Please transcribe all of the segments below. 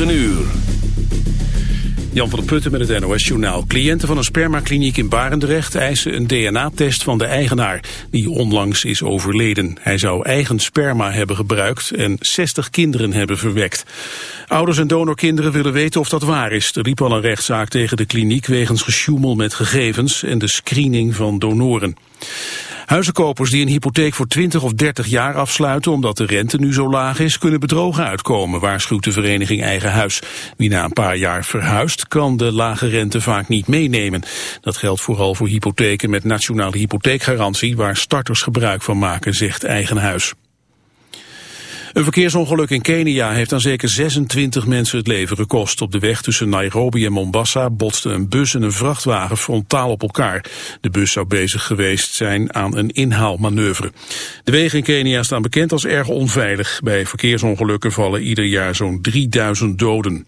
9 uur. Jan van der Putten met het NOS-journaal. Cliënten van een spermakliniek in Barendrecht eisen een DNA-test van de eigenaar, die onlangs is overleden. Hij zou eigen sperma hebben gebruikt en 60 kinderen hebben verwekt. Ouders en donorkinderen willen weten of dat waar is. Er liep al een rechtszaak tegen de kliniek wegens gesjoemel met gegevens en de screening van donoren. Huizenkopers die een hypotheek voor 20 of 30 jaar afsluiten omdat de rente nu zo laag is, kunnen bedrogen uitkomen, waarschuwt de vereniging Eigen Huis. Wie na een paar jaar verhuist, kan de lage rente vaak niet meenemen. Dat geldt vooral voor hypotheken met nationale hypotheekgarantie, waar starters gebruik van maken, zegt Eigen Huis. Een verkeersongeluk in Kenia heeft aan zeker 26 mensen het leven gekost. Op de weg tussen Nairobi en Mombasa botsten een bus en een vrachtwagen frontaal op elkaar. De bus zou bezig geweest zijn aan een inhaalmanoeuvre. De wegen in Kenia staan bekend als erg onveilig. Bij verkeersongelukken vallen ieder jaar zo'n 3000 doden.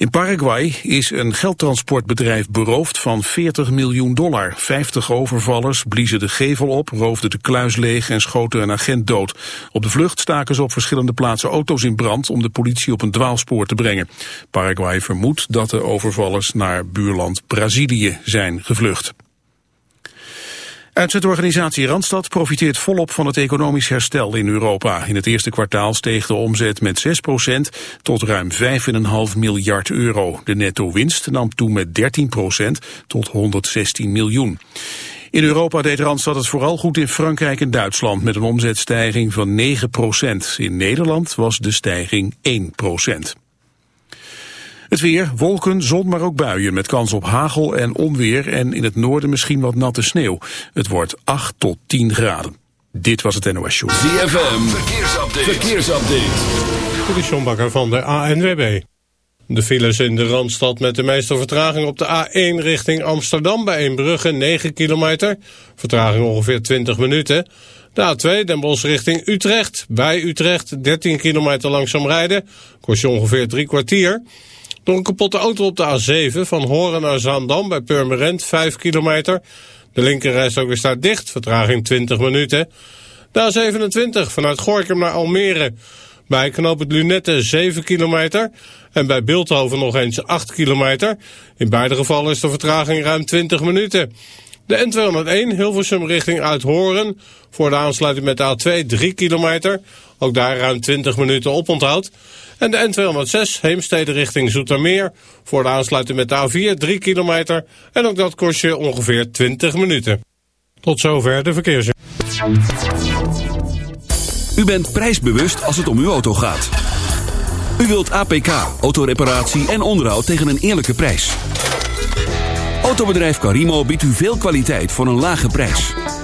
In Paraguay is een geldtransportbedrijf beroofd van 40 miljoen dollar. 50 overvallers bliezen de gevel op, roofden de kluis leeg en schoten een agent dood. Op de vlucht staken ze op verschillende plaatsen auto's in brand om de politie op een dwaalspoor te brengen. Paraguay vermoedt dat de overvallers naar buurland Brazilië zijn gevlucht. Uitzetorganisatie Randstad profiteert volop van het economisch herstel in Europa. In het eerste kwartaal steeg de omzet met 6% tot ruim 5,5 miljard euro. De netto-winst nam toe met 13% tot 116 miljoen. In Europa deed Randstad het vooral goed in Frankrijk en Duitsland met een omzetstijging van 9% In Nederland was de stijging 1 het weer, wolken, zon, maar ook buien met kans op hagel en onweer en in het noorden misschien wat natte sneeuw. Het wordt 8 tot 10 graden. Dit was het NOS Show. ZFM, verkeersupdate. verkeersupdate. Bakker van de ANWB. De files in de Randstad met de meeste vertraging op de A1 richting Amsterdam bij Eembrugge 9 kilometer. Vertraging ongeveer 20 minuten. De A2 Den Bosch richting Utrecht. Bij Utrecht 13 kilometer langzaam rijden. Kost je ongeveer drie kwartier. Door een kapotte auto op de A7 van Horen naar Zaandam bij Purmerend 5 kilometer. De linkerreis ook is daar dicht, vertraging 20 minuten. De A27 vanuit Gorkum naar Almere. Bij knoop het Lunette 7 kilometer. En bij Beeldhoven nog eens 8 kilometer. In beide gevallen is de vertraging ruim 20 minuten. De N201 Hilversum richting Uithoren. Voor de aansluiting met de A2 3 kilometer. Ook daar ruim 20 minuten oponthoud. En de N206 Heemstede richting Zoetermeer. Voor de aansluiting met de A4 3 kilometer. En ook dat kost je ongeveer 20 minuten. Tot zover de verkeers. U bent prijsbewust als het om uw auto gaat. U wilt APK, autoreparatie en onderhoud tegen een eerlijke prijs. Autobedrijf Carimo biedt u veel kwaliteit voor een lage prijs.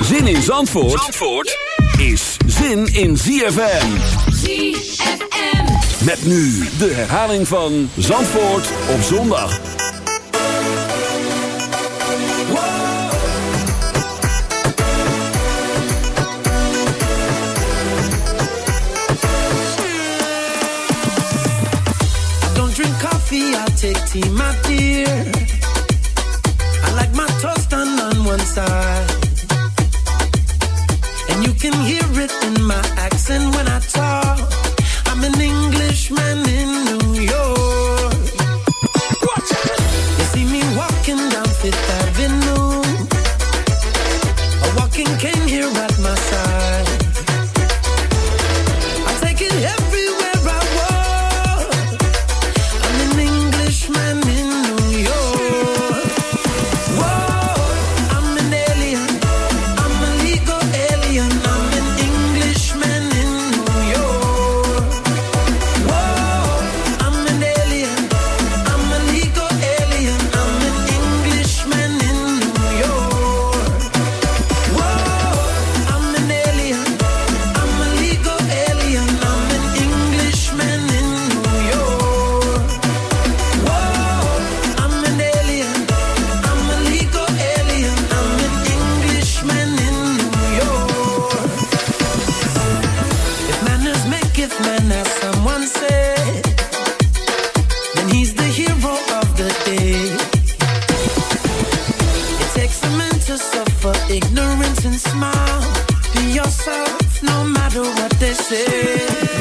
Zin in Zandvoort, Zandvoort is zin in ZFM. ZFM. Met nu de herhaling van Zandvoort op zondag. don't drink coffee, I'll take tea, my dear. One side. And you can hear it in my accent when I talk. I'm an Englishman in New York. Ignorance and smile. Be yourself, no matter what they say.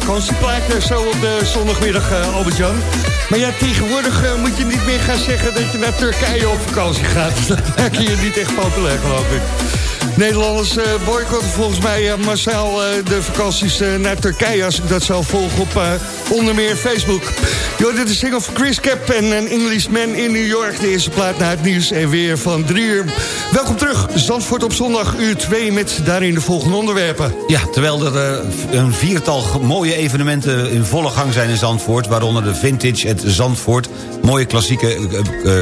Vakantieplaatje zo op de zondagmiddag, eh, Albert-Jan. Maar ja, tegenwoordig eh, moet je niet meer gaan zeggen dat je naar Turkije op vakantie gaat. Dat maak je je niet echt populair, geloof ik. Nederlanders eh, boycotten volgens mij eh, massaal eh, de vakanties naar Turkije... als ik dat zo volg op onder meer Facebook. Yo, dit is single van Chris Cap en een Englishman in New York. De eerste plaat naar het nieuws en weer van drie uur. Welkom terug, Zandvoort op zondag, uur 2... met daarin de volgende onderwerpen. Ja, terwijl er een viertal mooie evenementen in volle gang zijn in Zandvoort... waaronder de Vintage at Zandvoort, mooie klassieke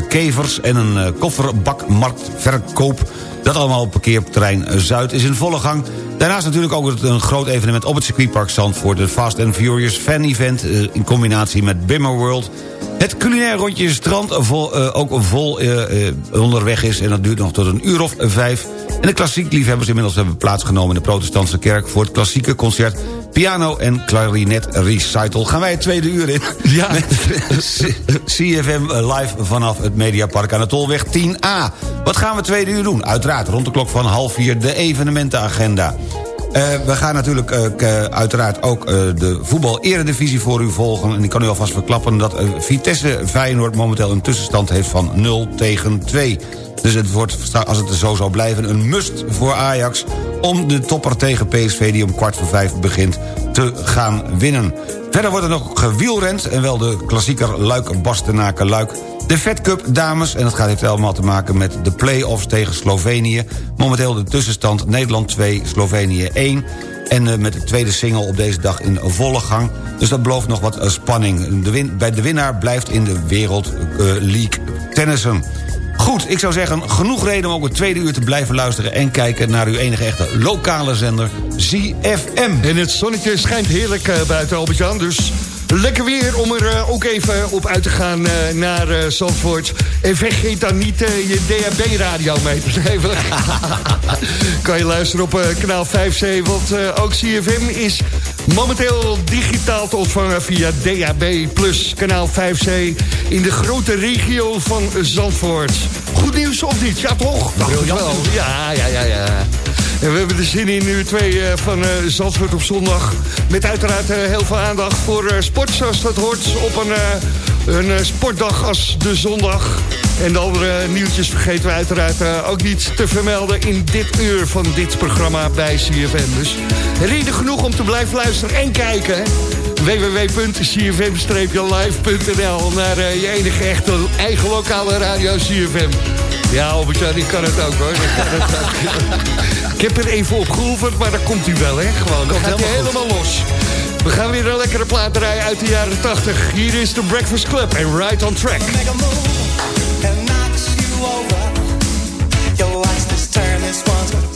kevers... en een kofferbakmarktverkoop. Dat allemaal op parkeerterrein Zuid is in volle gang. Daarnaast natuurlijk ook een groot evenement op het circuitpark Zandvoort... de Fast and Furious Fan Event eh, in combinatie met Bimmer World... Het culinair rondje strand vol, eh, ook vol eh, onderweg is... en dat duurt nog tot een uur of vijf. En de klassiek liefhebbers inmiddels hebben plaatsgenomen... in de protestantse kerk voor het klassieke concert... piano en klarinet recital. Gaan wij het tweede uur in? Ja. Met CFM live vanaf het Mediapark aan de Tolweg 10A. Wat gaan we het tweede uur doen? Uiteraard rond de klok van half vier de evenementenagenda. Eh, we gaan natuurlijk eh, k- uiteraard ook eh, de voetbal-eredivisie voor u volgen. En ik kan u alvast verklappen dat eh, Vitesse Feyenoord momenteel een tussenstand heeft van 0 tegen 2. Dus het wordt, als het zo zou blijven, een must voor Ajax... om de topper tegen PSV, die om kwart voor vijf begint, te gaan winnen. Verder wordt er nog gewielrend, en wel de klassieker Luik-Bastenaken-Luik... De Fed Cup dames, en dat gaat heeft allemaal te maken met de play-offs tegen Slovenië. Momenteel de tussenstand Nederland 2, Slovenië 1. En eh, met de tweede single op deze dag in volle gang. Dus dat belooft nog wat eh, spanning. De win bij de winnaar blijft in de Wereld eh, League tennissen. Goed, ik zou zeggen, genoeg reden om ook het tweede uur te blijven luisteren... en kijken naar uw enige echte lokale zender, ZFM. En het zonnetje schijnt heerlijk eh, buiten Albert-Jan, dus lekker weer om er eh, ook even op uit te gaan eh, naar eh, Zandvoort. En vergeet dan niet je DHB-radio mee te nemen. kan je luisteren op kanaal 5C, want ook CFM is momenteel digitaal te ontvangen via DHB Plus kanaal 5C in de grote regio van Zandvoort. Goed nieuws of niet? Ja toch? Briljant. Ja, ja, ja, ja. En we hebben er zin in uur 2 van eh, Zandvoort op zondag. Met uiteraard eh, heel veel aandacht voor eh, sport zoals dat hoort op een, eh, een eh, sportdag als de zondag. En de andere nieuwtjes vergeten we uiteraard eh, ook niet te vermelden in dit uur van dit programma bij CFM. Dus reden genoeg om te blijven luisteren en kijken. hè. www.cfm-live.nl naar eh, je enige echte eigen lokale radio CFM. Ja, Albert-Jan, ik kan het ook hoor. Ik, kan het ook. ik heb er even op geoefend, maar dan komt hij wel, hè? Gewoon, dan gaat hij helemaal los. We gaan weer een lekkere plaat draaien uit de jaren 80. Hier is de Breakfast Club en Right on Track. make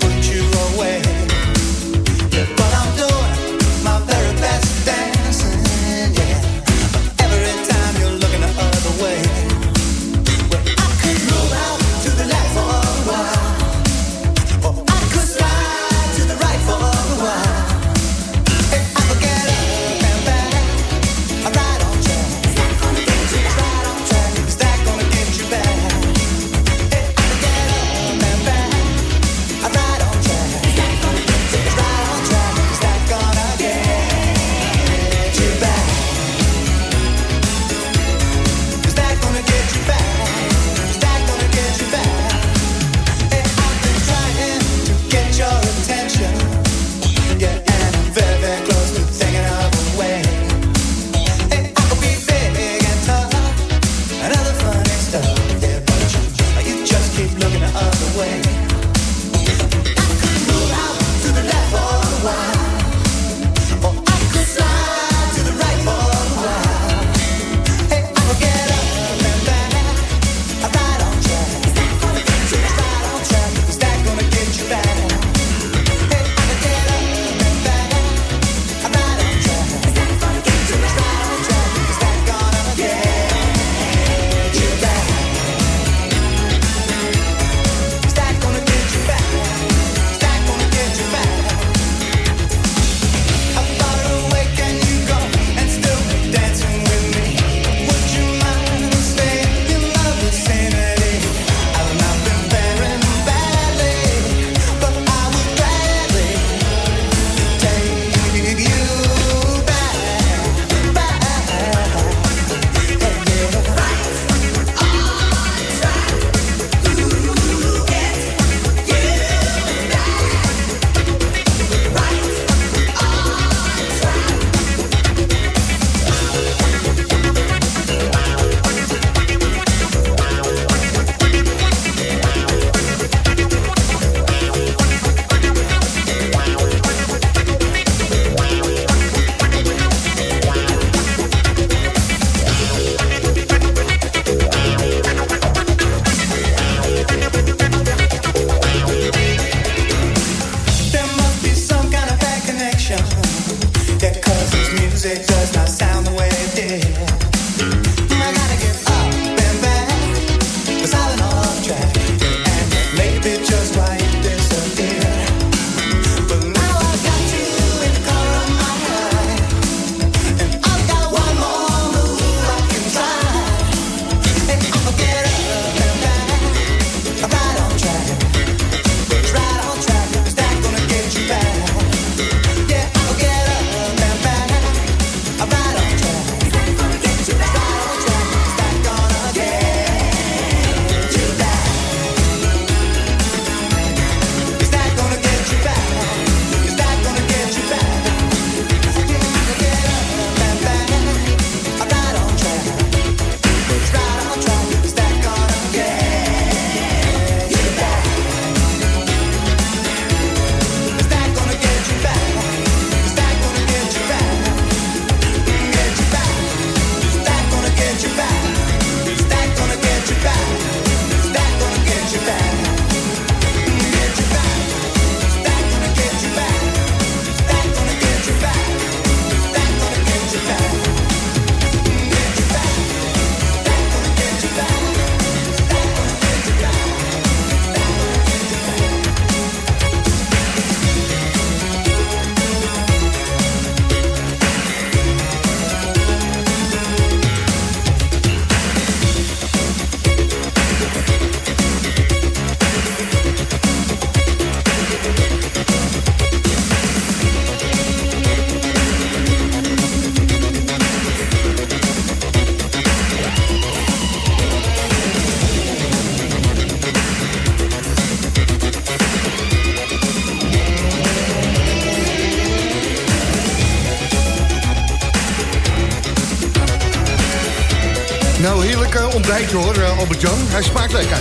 ontbijtje hoor, uh, Albert-Jan. Hij smaakt lekker.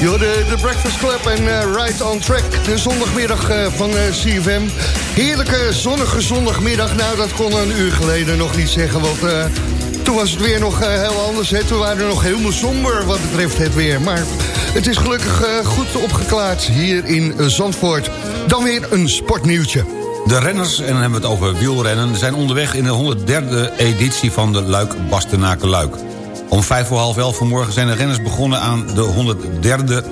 Je de, de Breakfast Club en uh, Right on Track. De zondagmiddag van CFM. Heerlijke zonnige zondagmiddag. Nou, dat kon een uur geleden nog niet zeggen. Want toen was het weer nog heel anders. Hè. Toen waren we nog helemaal somber wat betreft het weer. Maar het is gelukkig goed opgeklaard hier in Zandvoort. Dan weer een sportnieuwtje. De renners, en dan hebben we het over wielrennen... zijn onderweg in de 103e editie van de Luik-Bastenaken-Luik. Om vijf voor half elf vanmorgen zijn de renners begonnen aan de 103e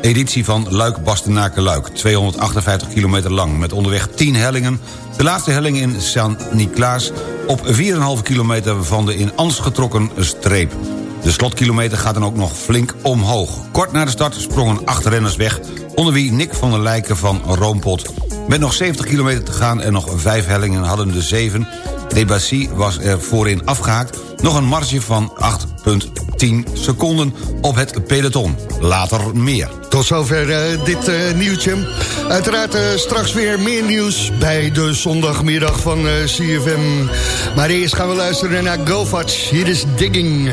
editie van Luik-Bastenaken-Luik. 258 kilometer lang, met onderweg 10 hellingen. De laatste helling in Saint-Niklaas op 4,5 kilometer van de in Ans getrokken streep. De slotkilometer gaat dan ook nog flink omhoog. Kort na de start sprongen acht renners weg... onder wie Nick van der Lijken van Roompot. Met nog 70 kilometer te gaan en nog vijf hellingen hadden de zeven... Debassy was er voorin afgehaakt... nog een marge van 8,10 seconden op het peloton. Later meer. Tot zover uh, dit uh, nieuwtje. Uiteraard uh, straks weer meer nieuws bij de zondagmiddag van CFM. Maar eerst gaan we luisteren naar GoFatch. Hier is Digging.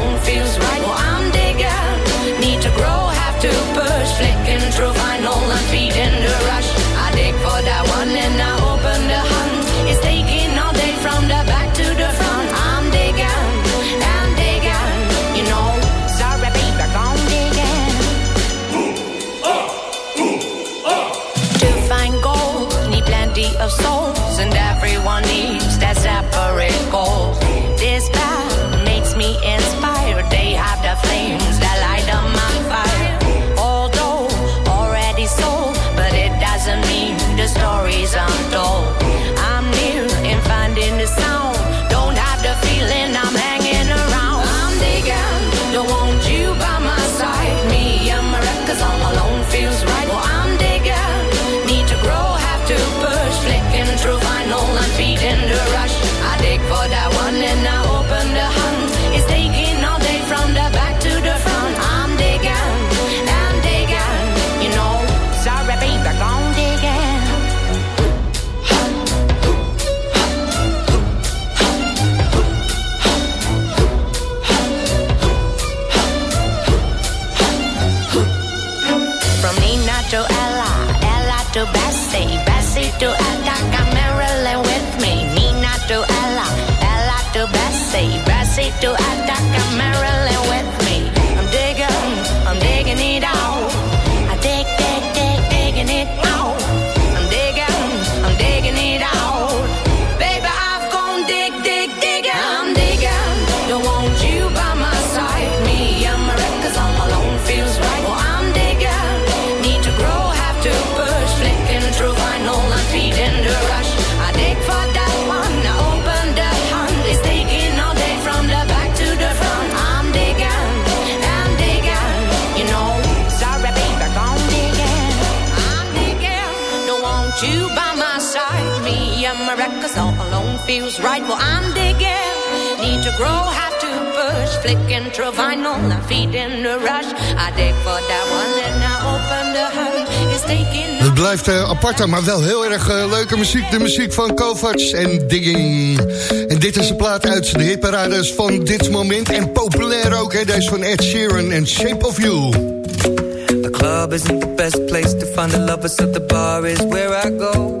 feels right. Well, I'm digging, need to grow, have to push. Flicking through vinyl feeding the rush. I dig for that one and I open the hunt. It's taking Het blijft uh, apart, maar wel heel erg uh, leuke muziek. De muziek van Kovacs en Digging. En dit is een plaat uit de hitparades van dit moment. En populair ook, hè, deze van Ed Sheeran en Shape of You. The club isn't the best place to find the lovers, so the bar is where I go.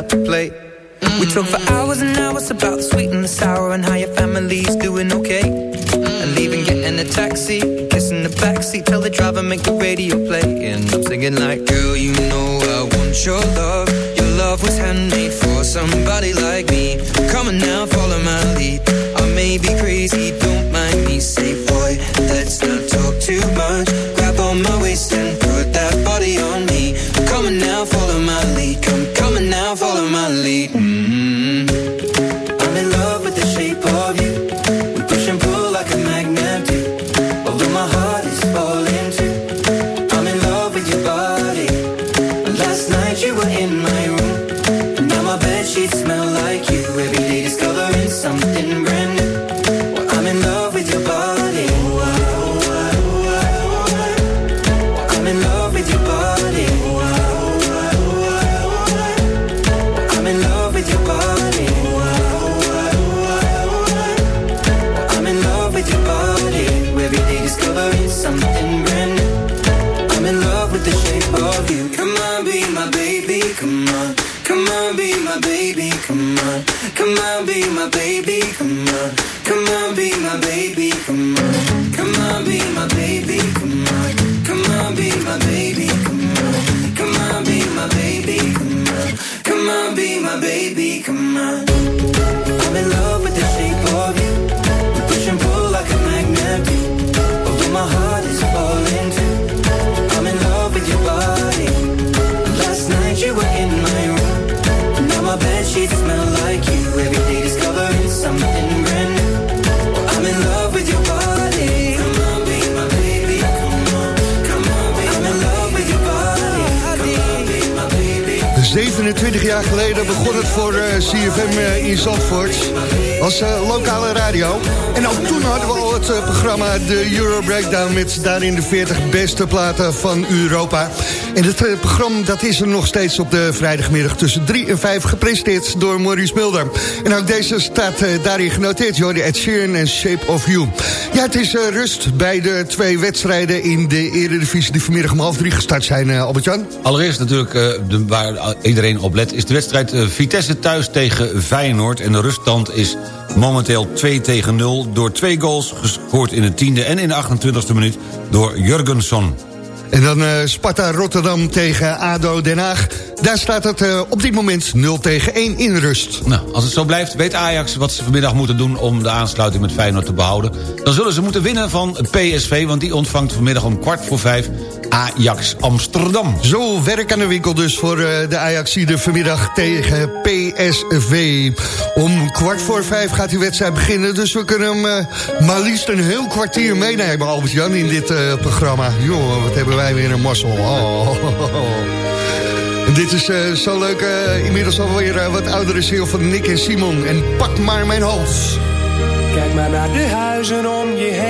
up your plate. We talk for hours and hours about the sweet and the sour and how your family's doing okay. And leaving, getting a taxi, kissing the backseat, tell the driver make the radio play, and I'm singing like, girl, you know I want your love. Your love was handmade for somebody like me. Come on now, jaar geleden begon het voor eh, CFM eh, in Zandvoort als eh, lokale radio. En ook toen hadden we al het programma de Euro Breakdown... met daarin de 40 beste platen van Europa. En het eh, programma dat is er nog steeds op de vrijdagmiddag tussen 3 en 5... gepresenteerd door Maurice Mulder. En ook deze staat eh, daarin genoteerd, Jordi Ed Sheeran en Shape of You. Ja, het is eh, rust bij de twee wedstrijden in de Eredivisie... die vanmiddag om half drie gestart zijn, Albert-Jan. Allereerst natuurlijk, de, waar iedereen op let... is de wedstrijd Vitesse thuis tegen Feyenoord. En de ruststand is momenteel 2 tegen 0... door twee goals gescoord in de tiende en in de 28e minuut... door Jurgenson. En dan eh, Sparta Rotterdam tegen ADO Den Haag. Daar staat het eh, op dit moment 0 tegen 1 in rust. Nou, als het zo blijft, weet Ajax wat ze vanmiddag moeten doen... om de aansluiting met Feyenoord te behouden. Dan zullen ze moeten winnen van PSV... want die ontvangt vanmiddag om kwart voor vijf Ajax Amsterdam. Zo werk aan de winkel dus voor eh, de Ajaxide vanmiddag tegen PSV. Om kwart voor vijf gaat die wedstrijd beginnen... dus we kunnen hem eh, maar liefst een heel kwartier meenemen, Albert-Jan, in dit eh, programma. Jongen, wat hebben wij weer een mazzel. Oh. En dit is eh, zo leuk, eh, inmiddels alweer uh, wat oudere ziel van Nick en Simon. En pak maar mijn hals. Kijk maar naar de huizen om je heen.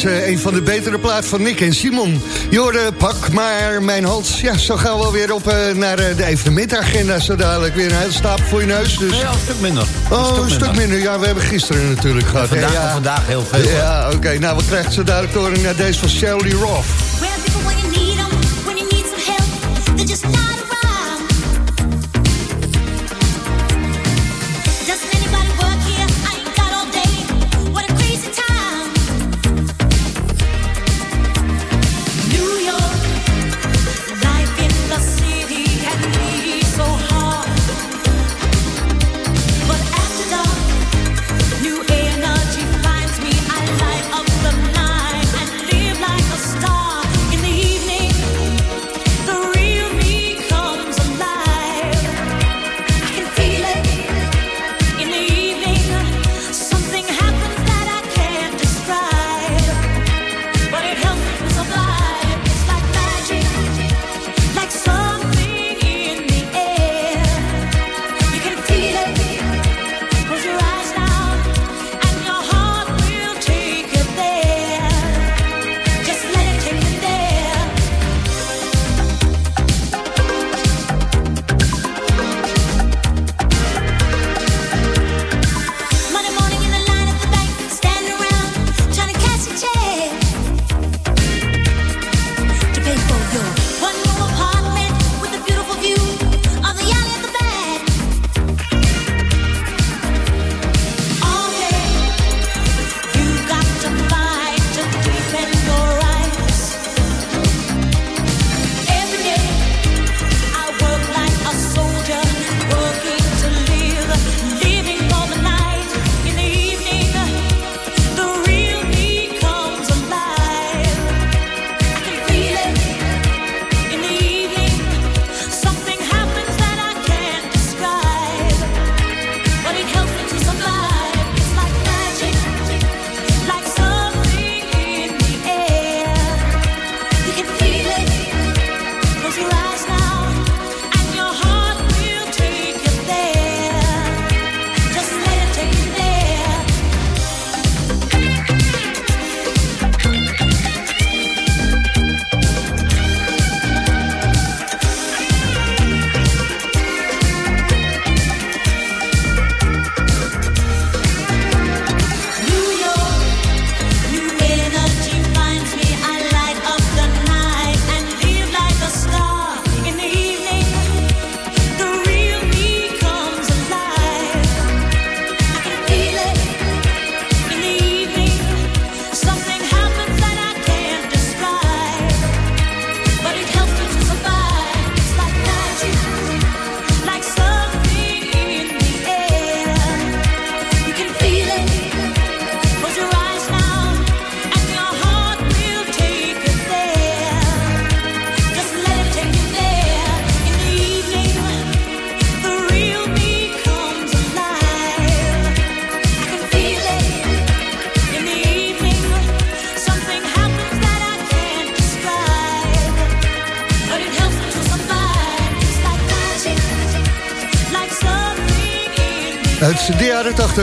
steeds uh, een van de betere plaat van Nick en Simon. Jorde, pak maar mijn hals. Ja, zo gaan we weer op uh, naar uh, de evenementagenda. Zo dadelijk weer een hele stapel voor je neus. Dus... Ja, een stuk minder. Oh, een, stuk, een stuk minder. Ja, we hebben gisteren natuurlijk gehad. vandaag, ja. vandaag heel veel. Ja, oké. Okay. Nou, we krijgen zo dadelijk door naar deze van Shelly Roth.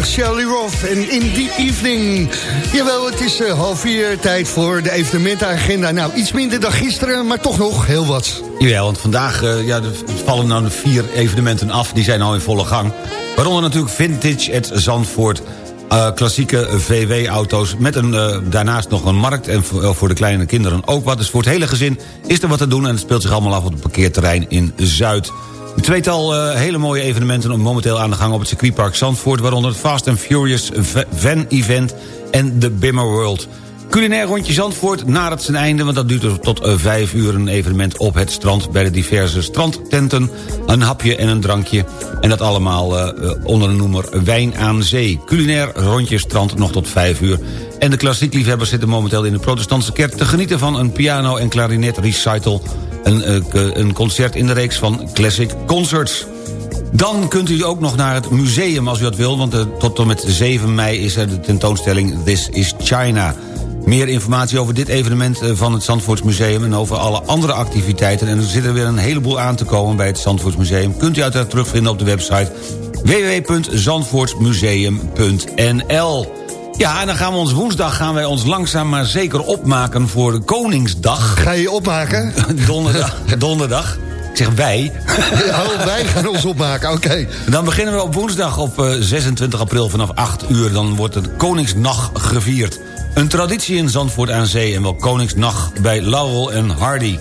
De jaren 80, Shelly Roth en In The Evening. Jawel, het is uh, half vier, tijd voor de evenementenagenda. Nou, iets minder dan gisteren, maar toch nog heel wat. Ja, want vandaag uh, ja, vallen nou vier evenementen af. Die zijn al in volle gang. Waaronder natuurlijk Vintage at Zandvoort. Uh, klassieke VW-auto's met een, daarnaast nog een markt... en voor, voor, de kleine kinderen ook wat. Dus voor het hele gezin is er wat te doen... en het speelt zich allemaal af op het parkeerterrein in Zuid. Een tweetal uh, hele mooie evenementen momenteel aan de gang op het circuitpark Zandvoort... waaronder het Fast and Furious Van Event en de Bimmer World. Culinair rondje Zandvoort het zijn einde... want dat duurt dus tot 5 uur een evenement op het strand... bij de diverse strandtenten, een hapje en een drankje. En dat allemaal uh, onder de noemer Wijn aan Zee. Culinair rondje strand nog tot 5 uur. En de klassiekliefhebbers zitten momenteel in de protestantse kerk... te genieten van een piano- en klarinet recital... Een, uh, een concert in de reeks van Classic Concerts. Dan kunt u ook nog naar het museum als u dat wil... want uh, tot en met 7 mei is er de tentoonstelling This is China... Meer informatie over dit evenement van het Zandvoortsmuseum... en over alle andere activiteiten. En er zit er weer een heleboel aan te komen bij het Zandvoortsmuseum. Kunt u uiteraard terugvinden op de website www.zandvoortsmuseum.nl ja, en dan gaan we ons woensdag gaan wij ons langzaam maar zeker opmaken voor de Koningsdag. Ga je opmaken? donderdag. donderdag. Ik zeg wij. Oh, wij gaan ons opmaken, oké. Dan beginnen we op woensdag op 26 april vanaf 8 uur. Dan wordt het Koningsnacht gevierd. Een traditie in Zandvoort aan Zee en wel Koningsnacht bij Laurel en Hardy.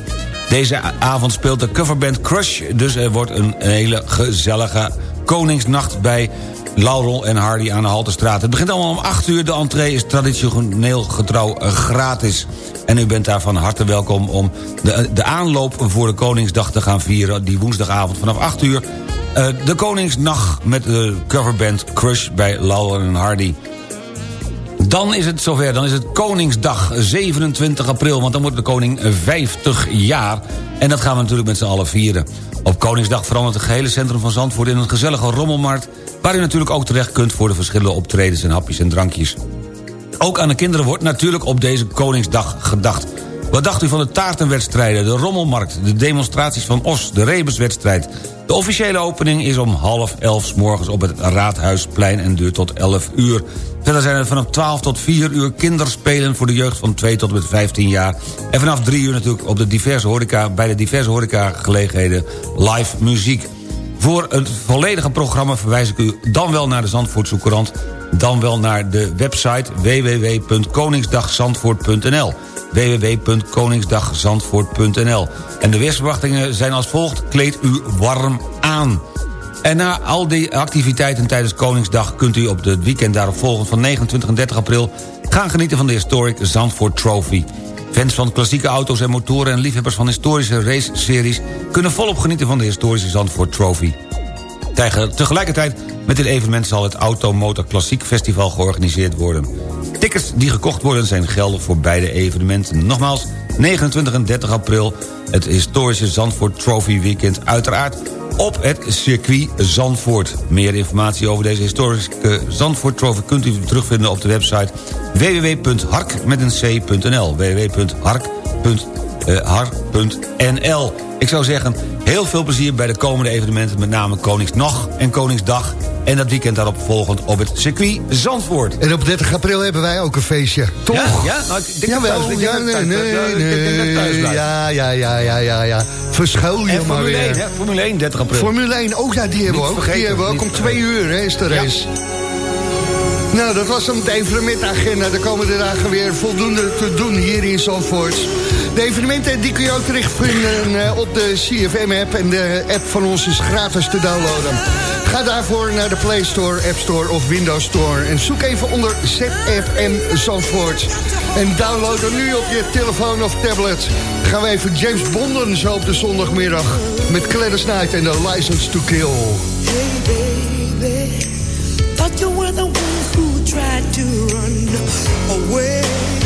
Deze avond speelt de coverband Crush, dus er wordt een hele gezellige Koningsnacht bij Laurel en Hardy aan de Haltestraat. Het begint allemaal om 8 uur. De entree is traditioneel getrouw gratis. En u bent daar van harte welkom om de, de aanloop voor de Koningsdag te gaan vieren... die woensdagavond vanaf 8 uur. Uh, de Koningsnacht met de coverband Crush bij Laurel en Hardy. Dan is het zover, dan is het Koningsdag 27 april... want dan wordt de koning 50 jaar. En dat gaan we natuurlijk met z'n allen vieren. Op Koningsdag verandert het gehele centrum van Zandvoort... in een gezellige rommelmarkt... waar u natuurlijk ook terecht kunt voor de verschillende optredens... en hapjes en drankjes. Ook aan de kinderen wordt natuurlijk op deze Koningsdag gedacht... Wat dacht u van de taartenwedstrijden, de rommelmarkt... de demonstraties van Os, de rebuswedstrijd? De officiële opening is om half elf morgens op het Raadhuisplein... en duurt tot 11 uur. Verder zijn er vanaf 12 tot 4 uur kinderspelen... voor de jeugd van 2 tot met 15 jaar. En vanaf 3 uur natuurlijk op de diverse horeca, bij de diverse horeca-gelegenheden live muziek. Voor het volledige programma verwijs ik u dan wel naar de Zandvoortse Courant... dan wel naar de website www.koningsdagzandvoort.nl www.koningsdagzandvoort.nl En de weersverwachtingen zijn als volgt. Kleed u warm aan. En na al die activiteiten tijdens Koningsdag... kunt u op het weekend daarop volgend van 29 en 30 april... gaan genieten van de Historic Zandvoort Trophy. Fans van klassieke auto's en motoren en liefhebbers van historische race-series... kunnen volop genieten van de historische Zandvoort Trophy. Tegelijkertijd met dit evenement zal het Auto Motor Klassiek Festival georganiseerd worden. Tickets die gekocht worden zijn geldig voor beide evenementen. Nogmaals, 29 en 30 april het historische Zandvoort Trophy Weekend... uiteraard op het circuit Zandvoort. Meer informatie over deze historische Zandvoort Trophy... kunt u terugvinden op de website www.hark.nl www.hark.nl Ik zou zeggen, heel veel plezier bij de komende evenementen... met name Koningsnacht en Koningsdag... En dat weekend daarop volgend op het circuit Zandvoort. En op 30 april hebben wij ook een feestje, toch? Ja, ja? Nou, ik denk Jawel, thuis, ja, nee, nee, nee, ja, ja, ja, ja, ja, ja. Verschuil je maar weer. 1, hè? Formule 1, 30 april. Formule 1, ook ja, die hebben we ook. die hebben we ook om twee uur, hè, is de race. Ja. Nou, dat was hem even met de agenda. De dagen weer voldoende te doen hier in Zandvoort. De evenementen die kun je ook terugvinden uh, op de CFM-app. En de app van ons is gratis te downloaden. Ga daarvoor naar de Play Store, App Store of Windows Store. En zoek even onder ZFM Zandvoort. En download er nu op je telefoon of tablet. Gaan we even James Bonden zo op de zondagmiddag. Met Gladys en The License to Kill. Tried to run away.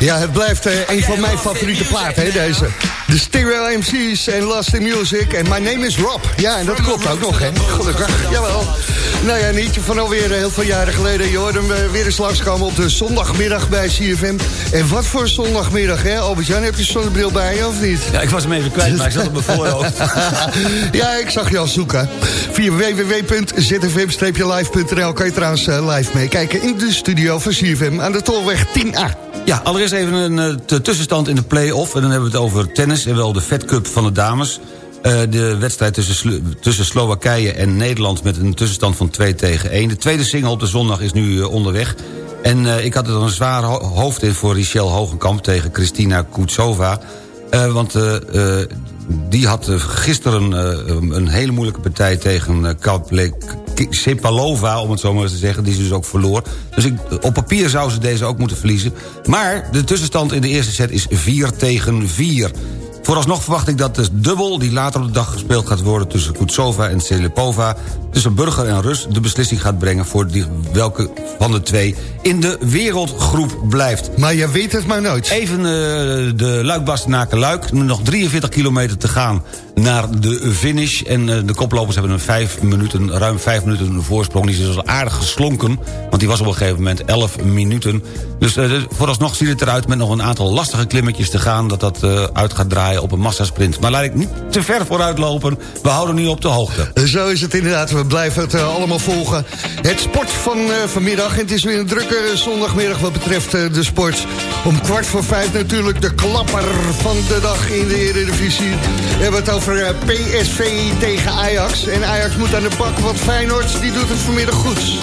Ja, het blijft eh, een van mijn favoriete platen, hè, deze. De Stereo MC's en Lasting Music. En my name is Rob. Ja, en dat klopt ook nog, hè. Gelukkig, jawel. Nou ja, niet van alweer heel veel jaren geleden. Je hoorde hem eh, weer eens langskomen op de zondagmiddag bij CFM. En wat voor zondagmiddag, hè? Albert-Jan, heb je zonnebril bij je, of niet? Ja, ik was hem even kwijt, maar ik zat op mijn voorhoofd. ja, ik zag je al zoeken. Via www.zfm-live.nl kan je trouwens eh, live meekijken... in de studio van CFM aan de Tolweg 10A. Ja, allereerst even een eh, tussenstand in de play-off. En dan hebben we het over tennis en wel de Fed Cup van de dames. Eh, de wedstrijd tussen, tussen Slowakije en Nederland... met een tussenstand van 2 tegen 1. De tweede single op de zondag is nu eh, onderweg. En eh, ik had er een zware ho hoofd in voor Richelle Hogenkamp... tegen Kristina Kutsova. Want die had gisteren een hele moeilijke partij tegen K- Sepalova, om het zo maar eens te zeggen, die ze dus ook verloor. Dus ik, op papier zou ze deze ook moeten verliezen. Maar de tussenstand in de eerste set is 4 tegen 4. Vooralsnog verwacht ik dat de dubbel die later op de dag gespeeld gaat worden... tussen Kutsova en Selepova, tussen Burger en Rus... de beslissing gaat brengen voor die, welke van de twee in de wereldgroep blijft. Maar je weet het maar nooit. Even uh, de Luik-Bastenaken-Luik. Nog 43 kilometer te gaan naar de finish. En uh, de koplopers hebben een vijf minuten, ruim vijf minuten voorsprong. Die is dus al aardig geslonken. Want die was op een gegeven moment 11 minuten. Dus uh, vooralsnog ziet het eruit met nog een aantal lastige klimmetjes te gaan... dat dat uit gaat draaien op een massasprint. Maar laat ik niet te ver vooruit lopen. We houden nu op de hoogte. Zo is het inderdaad. We blijven het allemaal volgen. Het sport van vanmiddag. En het is weer een drukke zondagmiddag wat betreft de sport. Om kwart voor vijf natuurlijk de klapper van de dag in de Eredivisie. We hebben het over PSV tegen Ajax. En Ajax moet aan de bak, want Feyenoord die doet het vanmiddag goed.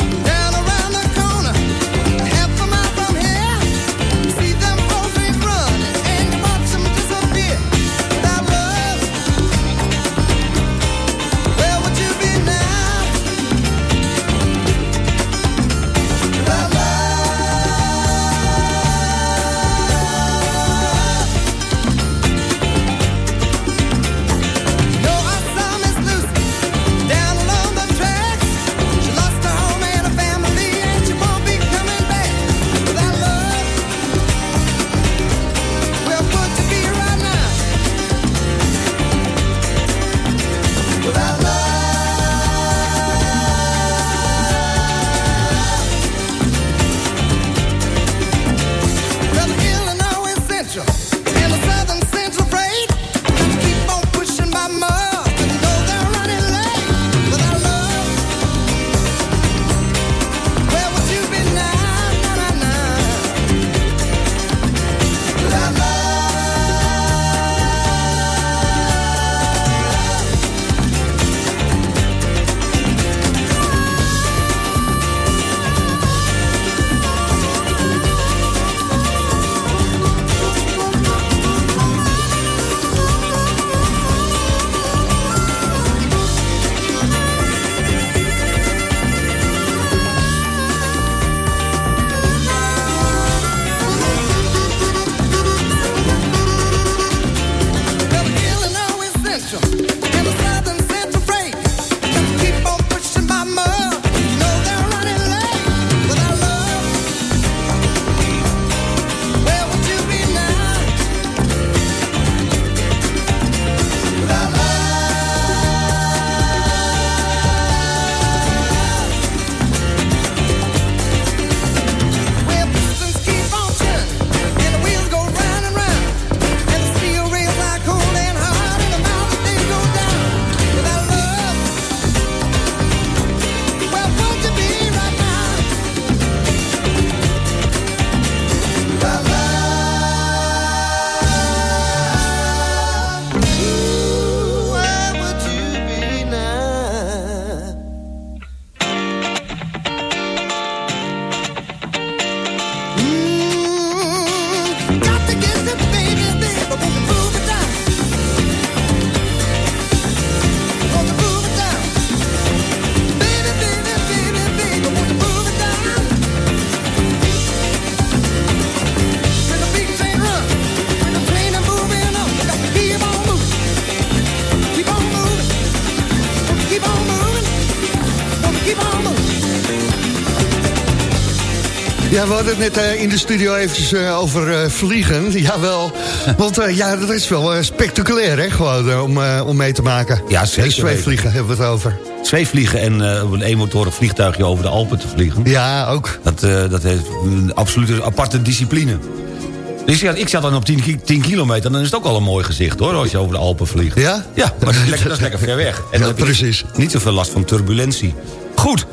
Hadden het net uh, in de studio even uh, over uh, vliegen. Jawel, want ja, dat is wel spectaculair, hè, gewoon om, om mee te maken. Ja, zeker. Zweefvliegen hebben we het over. Zweefvliegen en op een eenmotorig vliegtuigje over de Alpen te vliegen. Ja, ook. Dat, dat is een absolute aparte discipline. Dus ja, ik zat dan op 10, 10 kilometer, dan is het ook al een mooi gezicht hoor, als je over de Alpen vliegt. Ja? Ja, maar dat is lekker, dat is lekker ver weg. En ja, precies. Niet zoveel last van turbulentie. Goed,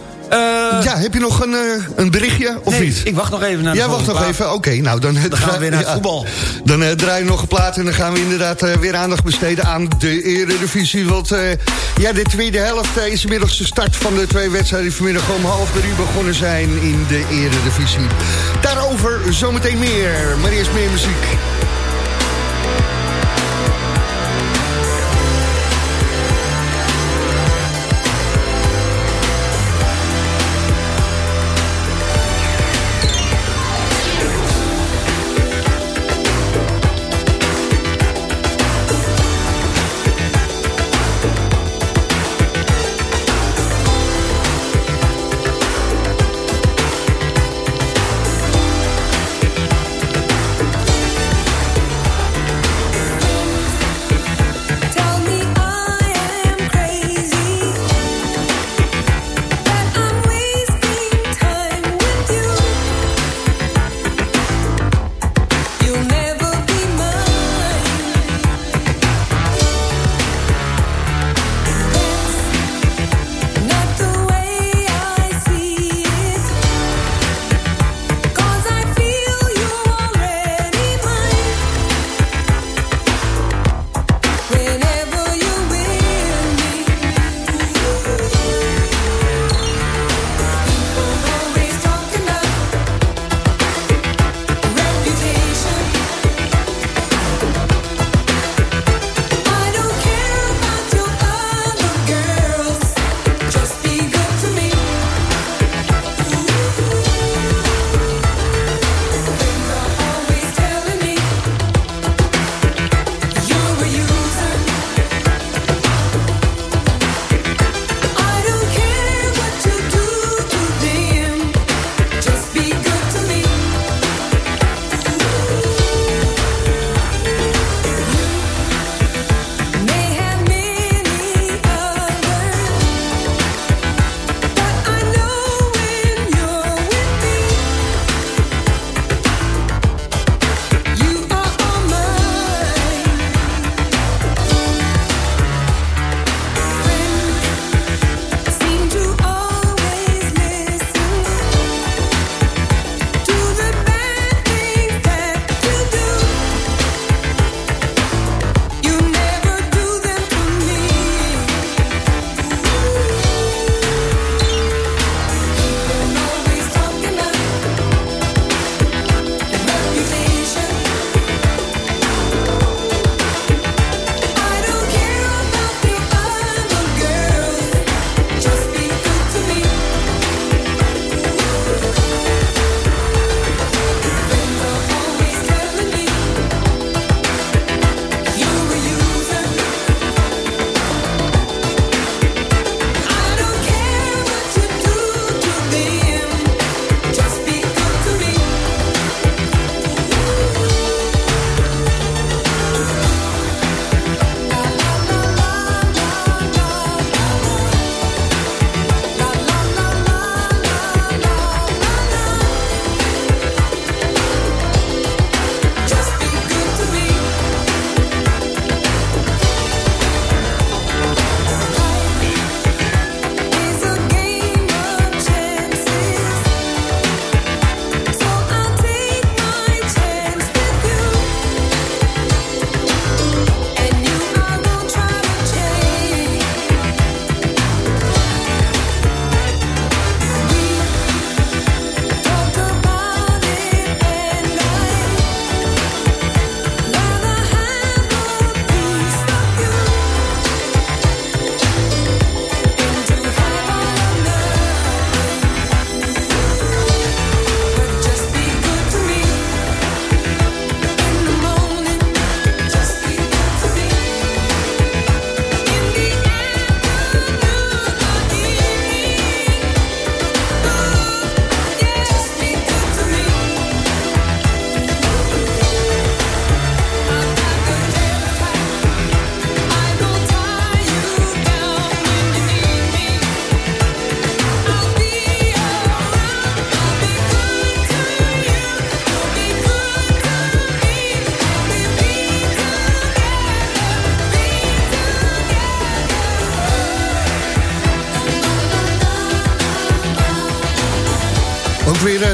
ja, heb je nog een, uh, een berichtje of nee, niet? ik wacht nog even naar Ja, wacht nog even. Oké, okay, nou dan, dan gaan we weer naar het voetbal. Dan draaien we nog een plaat en dan gaan we inderdaad weer aandacht besteden aan de Eredivisie. Want ja, de tweede helft is inmiddels de start van de twee wedstrijden die vanmiddag om half drie begonnen zijn in de Eredivisie. Daarover zometeen meer, maar eerst meer muziek.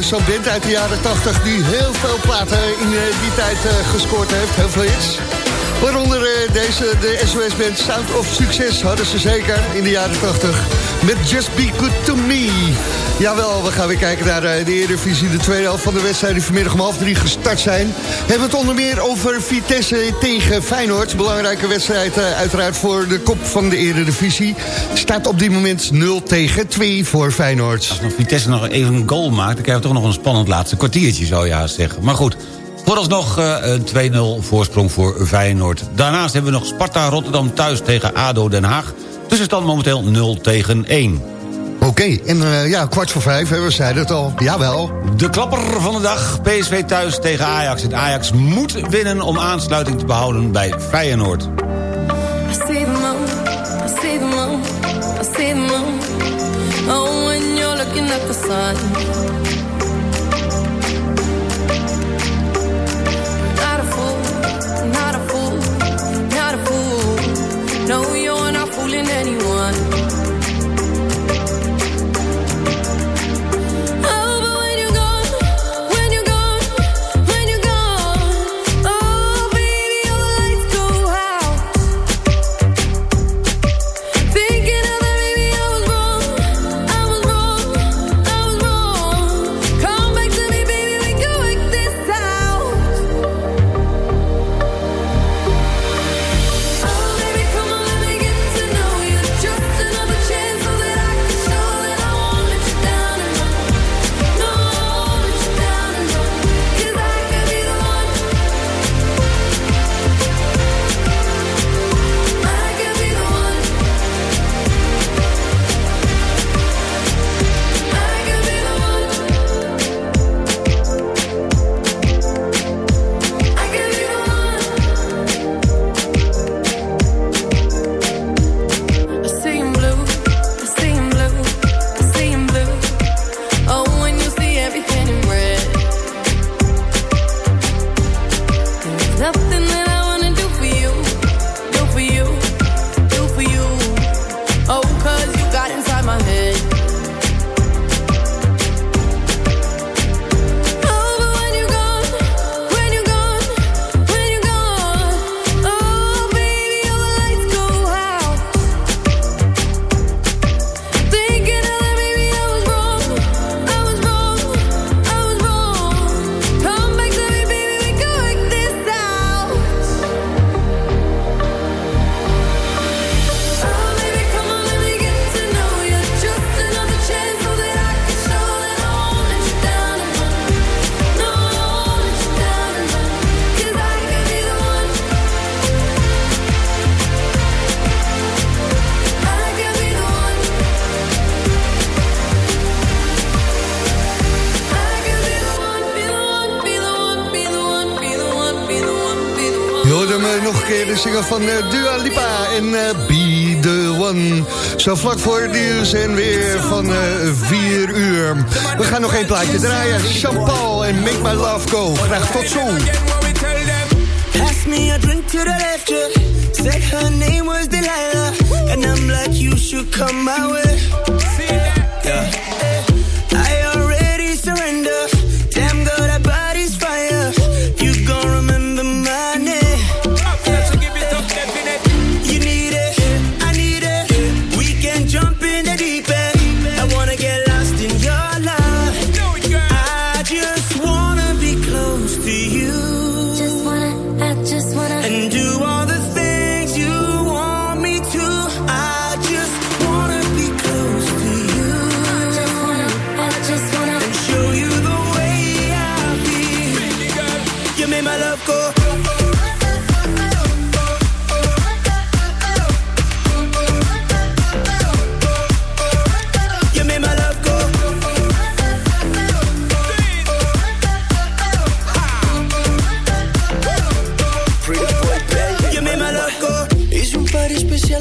Zo'n band uit de jaren 80 die heel veel platen in die tijd uh, gescoord heeft. Heel veel hits. Waaronder deze, de SOS-band Sound of Succes hadden ze zeker in de jaren 80. Met Just Be Good To Me. Jawel, we gaan weer kijken naar de Eredivisie. De tweede helft van de wedstrijd die vanmiddag om half drie gestart zijn. We hebben het onder meer over Vitesse tegen Feyenoord. Belangrijke wedstrijd uiteraard voor de kop van de Eredivisie. Staat op dit moment 0 tegen 2 voor Feyenoord. Als nog Vitesse nog even een goal maakt... dan krijgen we toch nog een spannend laatste kwartiertje, zou je haast zeggen. Maar goed, vooralsnog uh, een 2-0 voorsprong voor Feyenoord. Daarnaast hebben we nog Sparta Rotterdam thuis tegen ADO Den Haag. Tussenstand momenteel 0 tegen 1. Oké, okay, en uh, ja, kwart voor vijf, hè, we zeiden het al. Jawel. De klapper van de dag, PSV thuis tegen Ajax. En Ajax moet winnen om aansluiting te behouden bij Feyenoord. I van uh, Dua Lipa en uh, Be The One. Zo vlak voor het nieuws en weer van uh, eh, 4 uur. We gaan nog één plaatje draaien. Jean-Paul en Make My Love Go. Graag tot zo. Pass me a drink to the left, yeah. Said her name was Delilah. And I'm like, you should come my way. Yeah.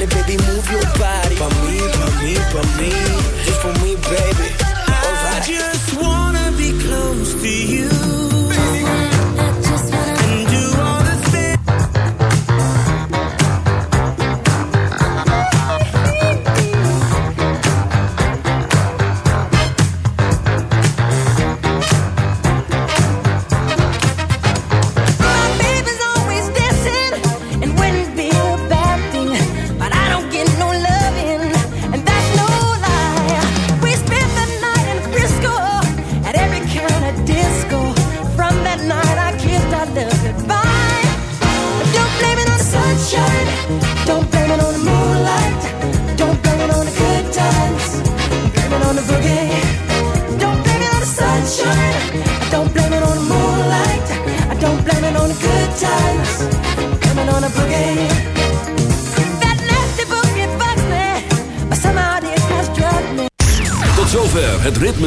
dale baby move your body. For me, for me, for me. Just for me, baby. Alright. I just wanna be close to you.